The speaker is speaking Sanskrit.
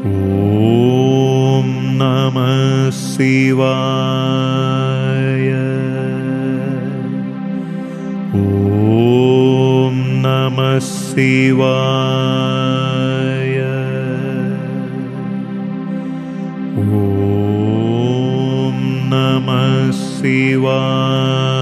ॐ नमः शिवाय। ॐ नमः शिवाय। ॐ नमः शिवाय।